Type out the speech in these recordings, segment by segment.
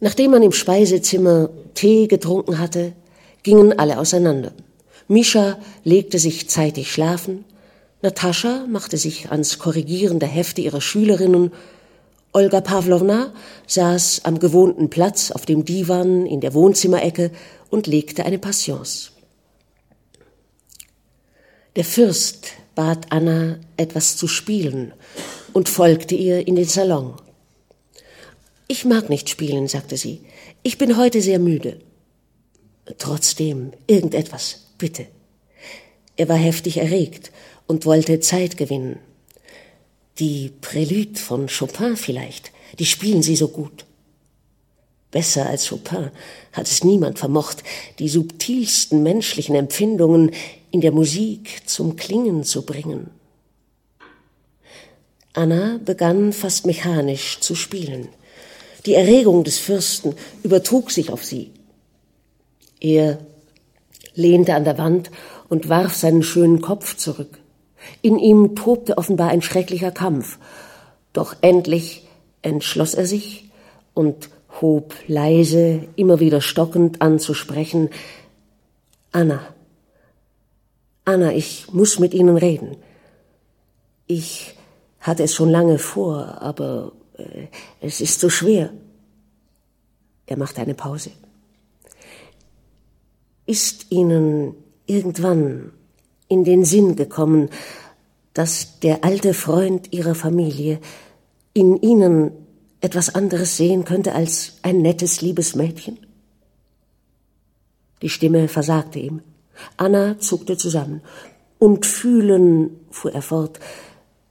Nachdem man im Speisezimmer Tee getrunken hatte, gingen alle auseinander. Mischa legte sich zeitig schlafen, Natascha machte sich ans Korrigieren der Hefte ihrer Schülerinnen, Olga Pawlowna saß am gewohnten Platz auf dem Divan in der Wohnzimmerecke und legte eine Patience. Der Fürst bat Anna, etwas zu spielen und folgte ihr in den Salon. Ich mag nicht spielen, sagte sie. Ich bin heute sehr müde. Trotzdem, irgendetwas, bitte. Er war heftig erregt und wollte Zeit gewinnen. Die Prälude von Chopin vielleicht, die spielen Sie so gut. Besser als Chopin hat es niemand vermocht, die subtilsten menschlichen Empfindungen in der Musik zum Klingen zu bringen. Anna begann fast mechanisch zu spielen. Die Erregung des Fürsten übertrug sich auf sie. Er lehnte an der Wand und warf seinen schönen Kopf zurück. In ihm tobte offenbar ein schrecklicher Kampf. Doch endlich entschloss er sich und hob leise, immer wieder stockend an zu sprechen. Anna, Anna, ich muss mit Ihnen reden. Ich hatte es schon lange vor, aber es ist so schwer. Er machte eine Pause. Ist Ihnen irgendwann in den Sinn gekommen, dass der alte Freund Ihrer Familie in Ihnen etwas anderes sehen könnte als ein nettes, liebes Mädchen? Die Stimme versagte ihm. Anna zuckte zusammen. Und fühlen, fuhr er fort,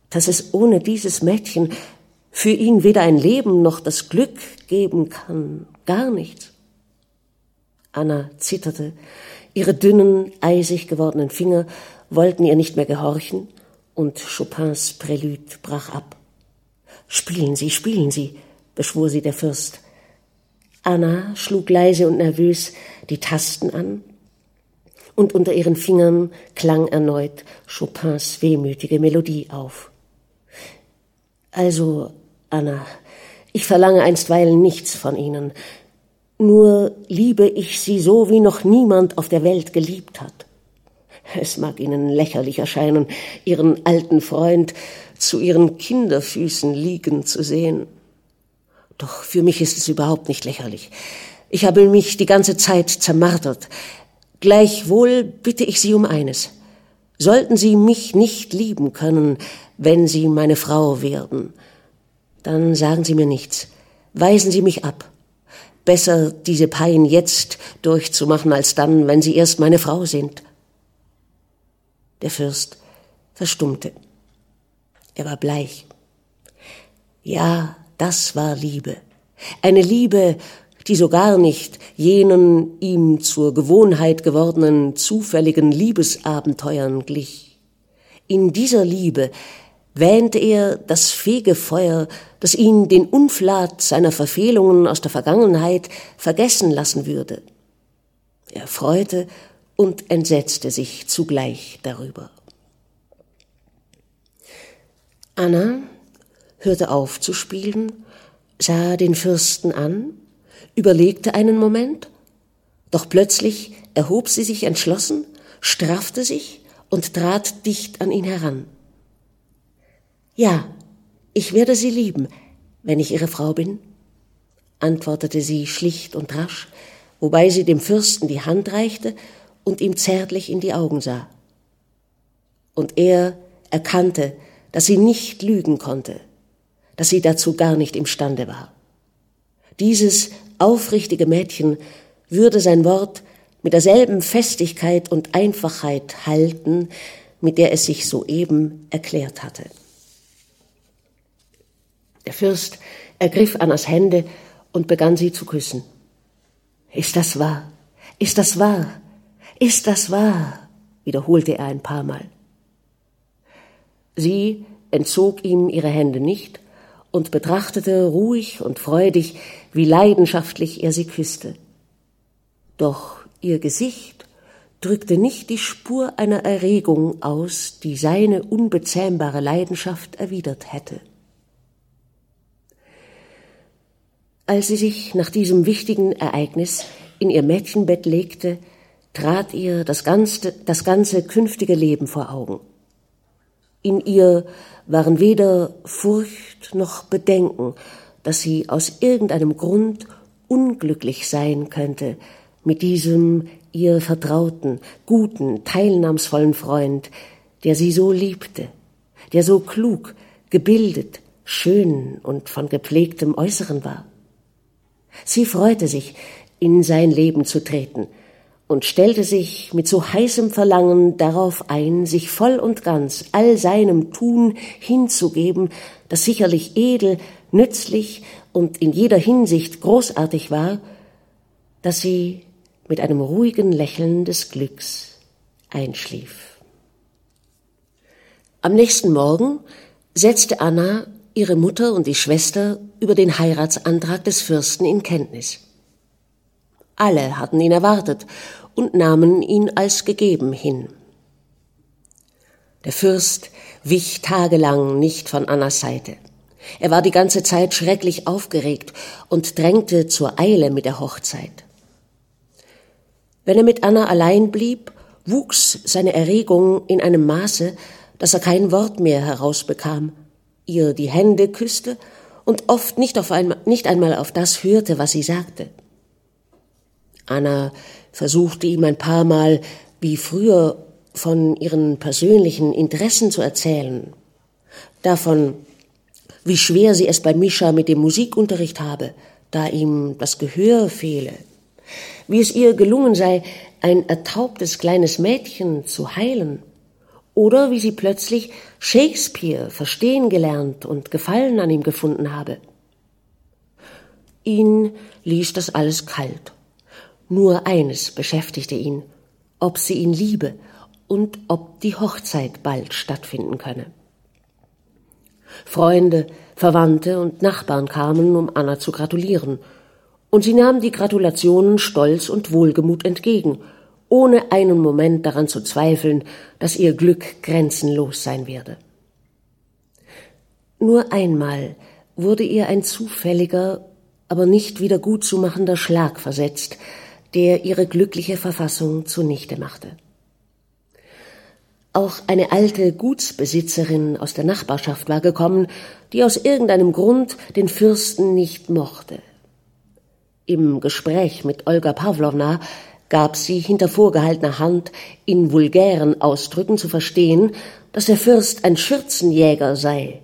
dass es ohne dieses Mädchen für ihn weder ein Leben noch das Glück geben kann, gar nichts. Anna zitterte, ihre dünnen, eisig gewordenen Finger wollten ihr nicht mehr gehorchen, und Chopins Prälude brach ab. Spielen Sie, spielen Sie, beschwor sie der Fürst. Anna schlug leise und nervös die Tasten an, und unter ihren Fingern klang erneut Chopins wehmütige Melodie auf. Also, Anna, ich verlange einstweilen nichts von Ihnen, nur liebe ich Sie so, wie noch niemand auf der Welt geliebt hat. Es mag Ihnen lächerlich erscheinen, Ihren alten Freund zu Ihren Kinderfüßen liegen zu sehen. Doch für mich ist es überhaupt nicht lächerlich. Ich habe mich die ganze Zeit zermartert. Gleichwohl bitte ich Sie um eines. Sollten Sie mich nicht lieben können, wenn Sie meine Frau werden, dann sagen Sie mir nichts. Weisen Sie mich ab. Besser diese Pein jetzt durchzumachen, als dann, wenn Sie erst meine Frau sind. Der Fürst verstummte. Er war bleich. Ja, das war Liebe. Eine Liebe, die so gar nicht jenen ihm zur Gewohnheit gewordenen zufälligen Liebesabenteuern glich. In dieser Liebe wähnte er das Fegefeuer, das ihn den Unflat seiner Verfehlungen aus der Vergangenheit vergessen lassen würde. Er freute und entsetzte sich zugleich darüber. Anna hörte auf zu spielen, sah den Fürsten an, überlegte einen Moment, doch plötzlich erhob sie sich entschlossen, straffte sich und trat dicht an ihn heran. Ja, ich werde Sie lieben, wenn ich Ihre Frau bin, antwortete sie schlicht und rasch, wobei sie dem Fürsten die Hand reichte und ihm zärtlich in die Augen sah. Und er erkannte, dass sie nicht lügen konnte, dass sie dazu gar nicht imstande war. Dieses aufrichtige Mädchen würde sein Wort mit derselben Festigkeit und Einfachheit halten, mit der es sich soeben erklärt hatte. Der Fürst ergriff Annas Hände und begann sie zu küssen. Ist das wahr? Ist das wahr? Ist das wahr? wiederholte er ein paar Mal. Sie entzog ihm ihre Hände nicht und betrachtete ruhig und freudig, wie leidenschaftlich er sie küsste. Doch ihr Gesicht drückte nicht die Spur einer Erregung aus, die seine unbezähmbare Leidenschaft erwidert hätte. Als sie sich nach diesem wichtigen Ereignis in ihr Mädchenbett legte, trat ihr das ganze, das ganze künftige Leben vor Augen. In ihr waren weder Furcht noch Bedenken, dass sie aus irgendeinem Grund unglücklich sein könnte mit diesem ihr vertrauten, guten, teilnahmsvollen Freund, der sie so liebte, der so klug, gebildet, schön und von gepflegtem Äußeren war. Sie freute sich, in sein Leben zu treten, und stellte sich mit so heißem Verlangen darauf ein, sich voll und ganz all seinem Tun hinzugeben, das sicherlich edel, nützlich und in jeder Hinsicht großartig war, dass sie mit einem ruhigen Lächeln des Glücks einschlief. Am nächsten Morgen setzte Anna ihre Mutter und die Schwester über den Heiratsantrag des Fürsten in Kenntnis. Alle hatten ihn erwartet und nahmen ihn als gegeben hin. Der Fürst wich tagelang nicht von Annas Seite. Er war die ganze Zeit schrecklich aufgeregt und drängte zur Eile mit der Hochzeit. Wenn er mit Anna allein blieb, wuchs seine Erregung in einem Maße, dass er kein Wort mehr herausbekam, ihr die Hände küsste und oft nicht, auf einmal, nicht einmal auf das hörte, was sie sagte. Anna versuchte ihm ein paar Mal wie früher von ihren persönlichen Interessen zu erzählen, davon, wie schwer sie es bei Mischa mit dem Musikunterricht habe, da ihm das Gehör fehle, wie es ihr gelungen sei, ein ertaubtes kleines Mädchen zu heilen, oder wie sie plötzlich Shakespeare verstehen gelernt und Gefallen an ihm gefunden habe. Ihn ließ das alles kalt. Nur eines beschäftigte ihn, ob sie ihn liebe und ob die Hochzeit bald stattfinden könne. Freunde, Verwandte und Nachbarn kamen, um Anna zu gratulieren, und sie nahm die Gratulationen stolz und wohlgemut entgegen, ohne einen Moment daran zu zweifeln, dass ihr Glück grenzenlos sein werde. Nur einmal wurde ihr ein zufälliger, aber nicht wieder gutzumachender Schlag versetzt, der ihre glückliche Verfassung zunichte machte. Auch eine alte Gutsbesitzerin aus der Nachbarschaft war gekommen, die aus irgendeinem Grund den Fürsten nicht mochte. Im Gespräch mit Olga Pawlowna gab sie hinter vorgehaltener Hand in vulgären Ausdrücken zu verstehen, dass der Fürst ein Schürzenjäger sei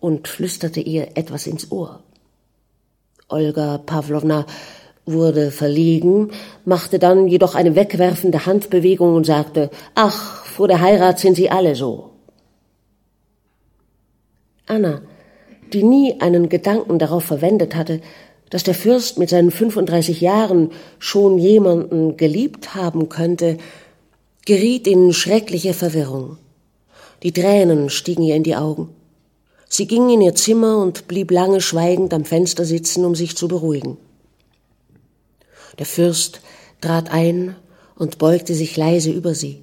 und flüsterte ihr etwas ins Ohr. Olga Pawlowna wurde verlegen, machte dann jedoch eine wegwerfende Handbewegung und sagte, ach, vor der Heirat sind sie alle so. Anna, die nie einen Gedanken darauf verwendet hatte, dass der Fürst mit seinen 35 Jahren schon jemanden geliebt haben könnte, geriet in schreckliche Verwirrung. Die Tränen stiegen ihr in die Augen. Sie ging in ihr Zimmer und blieb lange schweigend am Fenster sitzen, um sich zu beruhigen. Der Fürst trat ein und beugte sich leise über sie.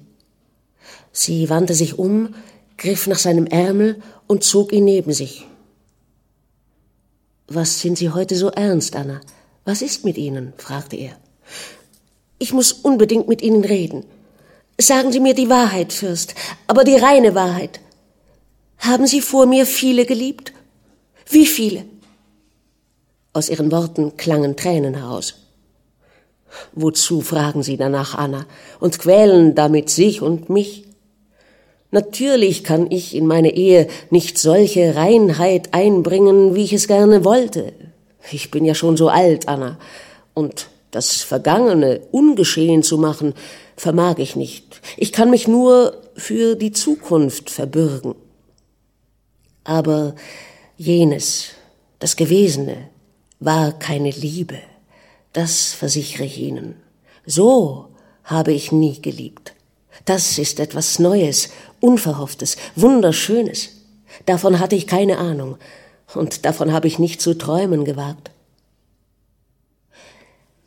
Sie wandte sich um, griff nach seinem Ärmel und zog ihn neben sich. Was sind Sie heute so ernst, Anna? Was ist mit Ihnen? fragte er. Ich muss unbedingt mit Ihnen reden. Sagen Sie mir die Wahrheit, Fürst, aber die reine Wahrheit. Haben Sie vor mir viele geliebt? Wie viele? Aus ihren Worten klangen Tränen heraus. Wozu fragen Sie danach, Anna, und quälen damit sich und mich? Natürlich kann ich in meine Ehe nicht solche Reinheit einbringen, wie ich es gerne wollte. Ich bin ja schon so alt, Anna, und das Vergangene ungeschehen zu machen, vermag ich nicht. Ich kann mich nur für die Zukunft verbürgen. Aber jenes, das Gewesene, war keine Liebe. Das versichere ich Ihnen. So habe ich nie geliebt. Das ist etwas Neues, Unverhofftes, Wunderschönes. Davon hatte ich keine Ahnung, und davon habe ich nicht zu träumen gewagt.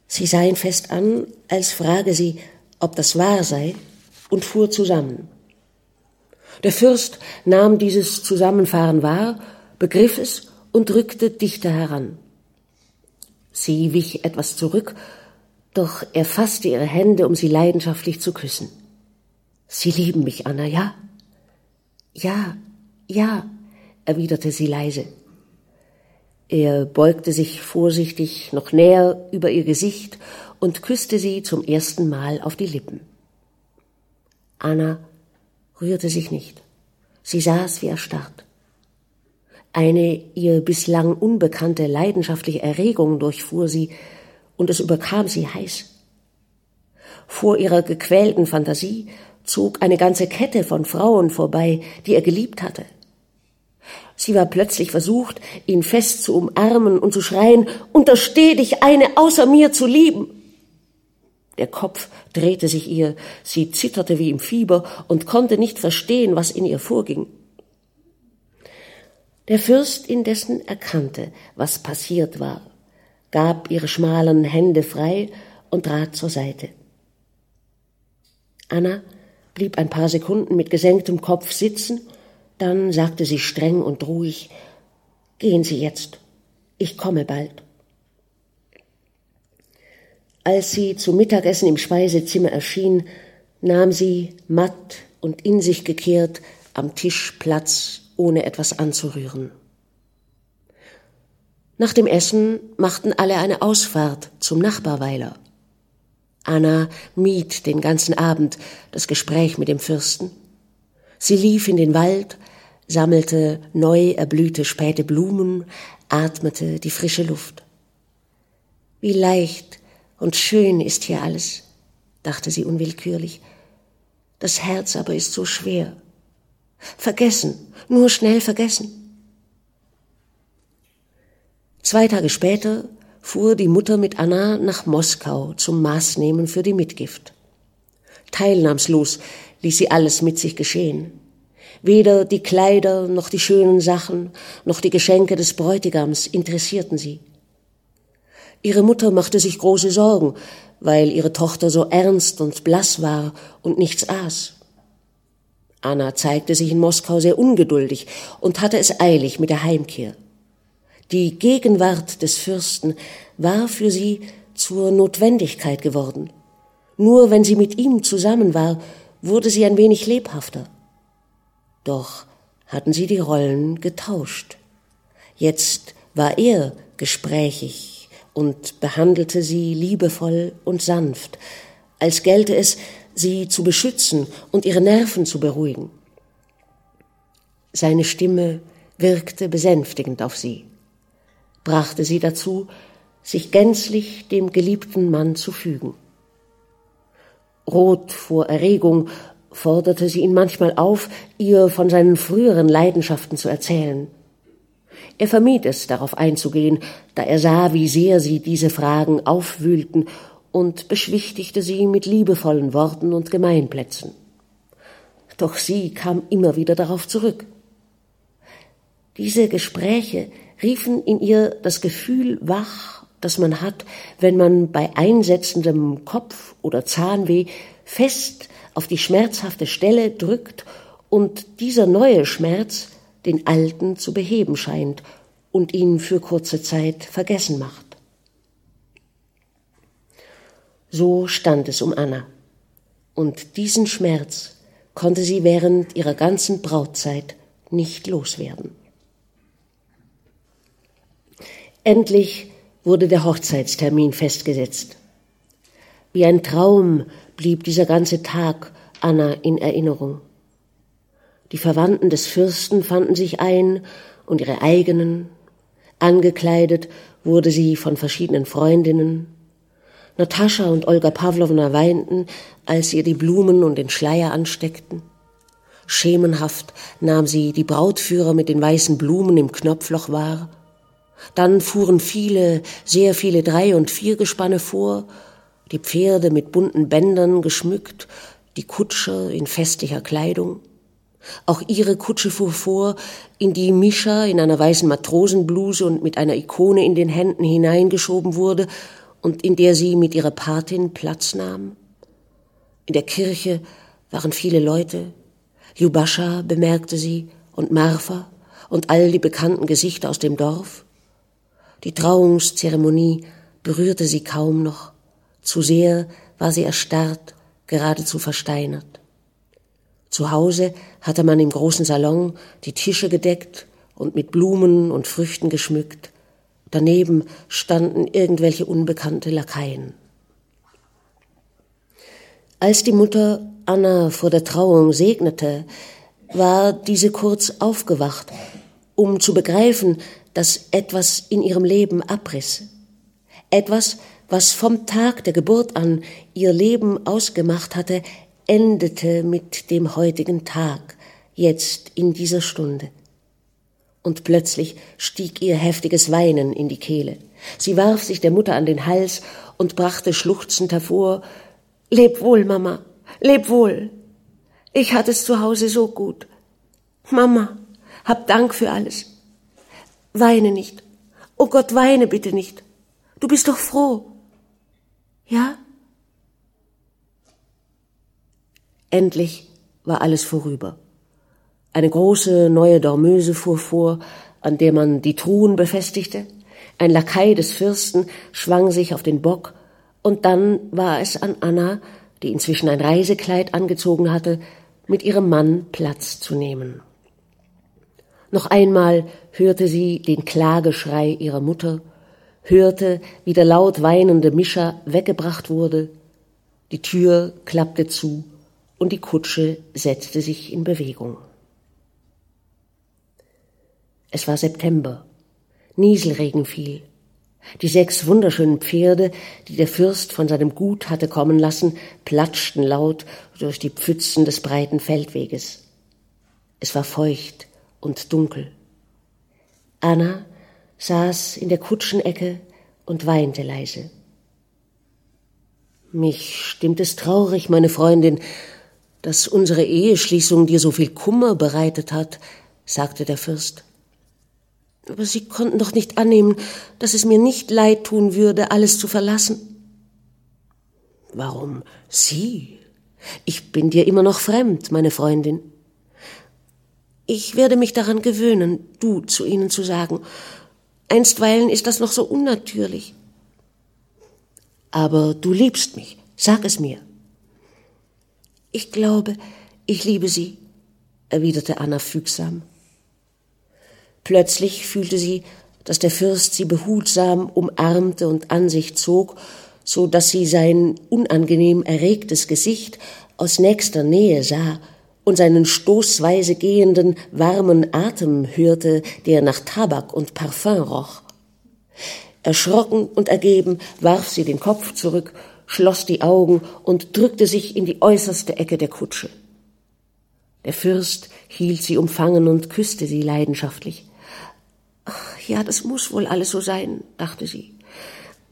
Sie sah ihn fest an, als frage sie, ob das wahr sei, und fuhr zusammen. Der Fürst nahm dieses Zusammenfahren wahr, begriff es und rückte dichter heran. Sie wich etwas zurück, doch er fasste ihre Hände, um sie leidenschaftlich zu küssen. Sie lieben mich, Anna, ja? Ja, ja, erwiderte sie leise. Er beugte sich vorsichtig noch näher über ihr Gesicht und küsste sie zum ersten Mal auf die Lippen. Anna rührte sich nicht. Sie saß wie erstarrt. Eine ihr bislang unbekannte leidenschaftliche Erregung durchfuhr sie, und es überkam sie heiß. Vor ihrer gequälten Fantasie zog eine ganze Kette von Frauen vorbei, die er geliebt hatte. Sie war plötzlich versucht, ihn fest zu umarmen und zu schreien, untersteh dich, eine außer mir zu lieben. Der Kopf drehte sich ihr, sie zitterte wie im Fieber und konnte nicht verstehen, was in ihr vorging. Der Fürst indessen erkannte, was passiert war, gab ihre schmalen Hände frei und trat zur Seite. Anna blieb ein paar Sekunden mit gesenktem Kopf sitzen dann sagte sie streng und ruhig Gehen Sie jetzt, ich komme bald. Als sie zum Mittagessen im Speisezimmer erschien, nahm sie matt und in sich gekehrt am Tisch Platz, ohne etwas anzurühren. Nach dem Essen machten alle eine Ausfahrt zum Nachbarweiler. Anna mied den ganzen Abend das Gespräch mit dem Fürsten. Sie lief in den Wald, sammelte neu erblühte späte Blumen, atmete die frische Luft. Wie leicht und schön ist hier alles, dachte sie unwillkürlich. Das Herz aber ist so schwer. Vergessen, nur schnell vergessen. Zwei Tage später fuhr die Mutter mit Anna nach Moskau zum Maßnehmen für die Mitgift. Teilnahmslos ließ sie alles mit sich geschehen. Weder die Kleider noch die schönen Sachen noch die Geschenke des Bräutigams interessierten sie. Ihre Mutter machte sich große Sorgen, weil ihre Tochter so ernst und blass war und nichts aß. Anna zeigte sich in Moskau sehr ungeduldig und hatte es eilig mit der Heimkehr. Die Gegenwart des Fürsten war für sie zur Notwendigkeit geworden. Nur wenn sie mit ihm zusammen war, wurde sie ein wenig lebhafter. Doch hatten sie die Rollen getauscht. Jetzt war er gesprächig und behandelte sie liebevoll und sanft, als gelte es, sie zu beschützen und ihre Nerven zu beruhigen. Seine Stimme wirkte besänftigend auf sie, brachte sie dazu, sich gänzlich dem geliebten Mann zu fügen. Rot vor Erregung forderte sie ihn manchmal auf, ihr von seinen früheren Leidenschaften zu erzählen. Er vermied es, darauf einzugehen, da er sah, wie sehr sie diese Fragen aufwühlten, und beschwichtigte sie mit liebevollen Worten und Gemeinplätzen. Doch sie kam immer wieder darauf zurück. Diese Gespräche riefen in ihr das Gefühl wach, das man hat, wenn man bei einsetzendem Kopf- oder Zahnweh fest auf die schmerzhafte Stelle drückt und dieser neue Schmerz den alten zu beheben scheint und ihn für kurze Zeit vergessen macht. So stand es um Anna. Und diesen Schmerz konnte sie während ihrer ganzen Brautzeit nicht loswerden. Endlich wurde der Hochzeitstermin festgesetzt. Wie ein Traum blieb dieser ganze Tag Anna in Erinnerung. Die Verwandten des Fürsten fanden sich ein und ihre eigenen. Angekleidet wurde sie von verschiedenen Freundinnen. Natascha und Olga Pawlowna weinten, als ihr die Blumen und den Schleier ansteckten. Schemenhaft nahm sie die Brautführer mit den weißen Blumen im Knopfloch wahr. Dann fuhren viele, sehr viele Drei- und Viergespanne vor die Pferde mit bunten Bändern geschmückt, die Kutscher in festlicher Kleidung. Auch ihre Kutsche fuhr vor, in die Mischa in einer weißen Matrosenbluse und mit einer Ikone in den Händen hineingeschoben wurde und in der sie mit ihrer Patin Platz nahm. In der Kirche waren viele Leute. Ljubascha bemerkte sie und Marfa und all die bekannten Gesichter aus dem Dorf. Die Trauungszeremonie berührte sie kaum noch, zu sehr war sie erstarrt, geradezu versteinert. Zu Hause hatte man im großen Salon die Tische gedeckt und mit Blumen und Früchten geschmückt. Daneben standen irgendwelche unbekannte Lakaien. Als die Mutter Anna vor der Trauung segnete, war diese kurz aufgewacht, um zu begreifen, dass etwas in ihrem Leben abriss. Etwas, was vom Tag der Geburt an ihr Leben ausgemacht hatte, endete mit dem heutigen Tag, jetzt in dieser Stunde. Und plötzlich stieg ihr heftiges Weinen in die Kehle. Sie warf sich der Mutter an den Hals und brachte schluchzend hervor Leb wohl, Mama, leb wohl. Ich hatte es zu Hause so gut. Mama, hab Dank für alles. Weine nicht. Oh Gott, weine bitte nicht. Du bist doch froh. Ja? Endlich war alles vorüber. Eine große neue Dormeuse fuhr vor, an der man die Truhen befestigte. Ein Lakai des Fürsten schwang sich auf den Bock, und dann war es an Anna, die inzwischen ein Reisekleid angezogen hatte, mit ihrem Mann Platz zu nehmen. Noch einmal hörte sie den Klageschrei ihrer Mutter, hörte, wie der laut weinende Mischer weggebracht wurde, die Tür klappte zu und die Kutsche setzte sich in Bewegung. Es war September. Nieselregen fiel. Die sechs wunderschönen Pferde, die der Fürst von seinem Gut hatte kommen lassen, platschten laut durch die Pfützen des breiten Feldweges. Es war feucht und dunkel. Anna saß in der Kutschenecke und weinte leise. Mich stimmt es traurig, meine Freundin, dass unsere Eheschließung dir so viel Kummer bereitet hat, sagte der Fürst. Aber Sie konnten doch nicht annehmen, dass es mir nicht leid tun würde, alles zu verlassen. Warum Sie? Ich bin dir immer noch fremd, meine Freundin. Ich werde mich daran gewöhnen, du zu ihnen zu sagen. Einstweilen ist das noch so unnatürlich. Aber du liebst mich, sag es mir. Ich glaube, ich liebe sie, erwiderte Anna fügsam. Plötzlich fühlte sie, dass der Fürst sie behutsam umarmte und an sich zog, so dass sie sein unangenehm erregtes Gesicht aus nächster Nähe sah und seinen stoßweise gehenden warmen Atem hörte, der nach Tabak und Parfum roch. Erschrocken und ergeben warf sie den Kopf zurück, schloss die Augen und drückte sich in die äußerste Ecke der Kutsche. Der Fürst hielt sie umfangen und küsste sie leidenschaftlich. Ach, ja, das muss wohl alles so sein, dachte sie.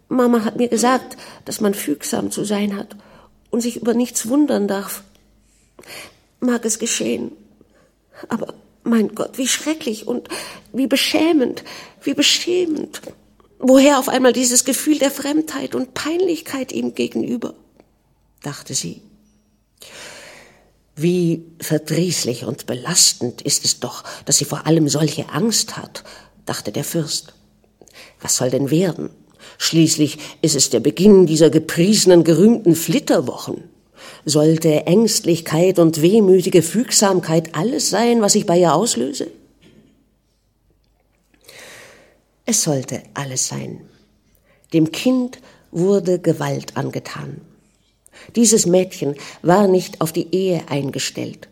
Mama hat mir gesagt, dass man fügsam zu sein hat und sich über nichts wundern darf. Mag es geschehen. Aber mein Gott, wie schrecklich und wie beschämend, wie beschämend. Woher auf einmal dieses Gefühl der Fremdheit und Peinlichkeit ihm gegenüber? dachte sie. Wie verdrießlich und belastend ist es doch, dass sie vor allem solche Angst hat, dachte der Fürst. Was soll denn werden? Schließlich ist es der Beginn dieser gepriesenen, gerühmten Flitterwochen. Sollte Ängstlichkeit und wehmütige Fügsamkeit alles sein, was ich bei ihr auslöse? Es sollte alles sein. Dem Kind wurde Gewalt angetan. Dieses Mädchen war nicht auf die Ehe eingestellt.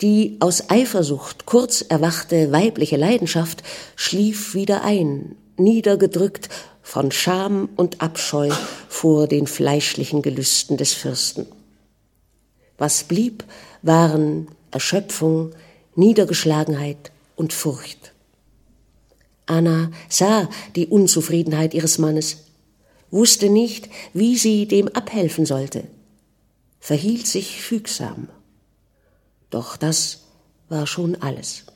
Die aus Eifersucht kurz erwachte weibliche Leidenschaft schlief wieder ein, niedergedrückt von Scham und Abscheu vor den fleischlichen Gelüsten des Fürsten. Was blieb, waren Erschöpfung, Niedergeschlagenheit und Furcht. Anna sah die Unzufriedenheit ihres Mannes, wusste nicht, wie sie dem abhelfen sollte, verhielt sich fügsam. Doch das war schon alles.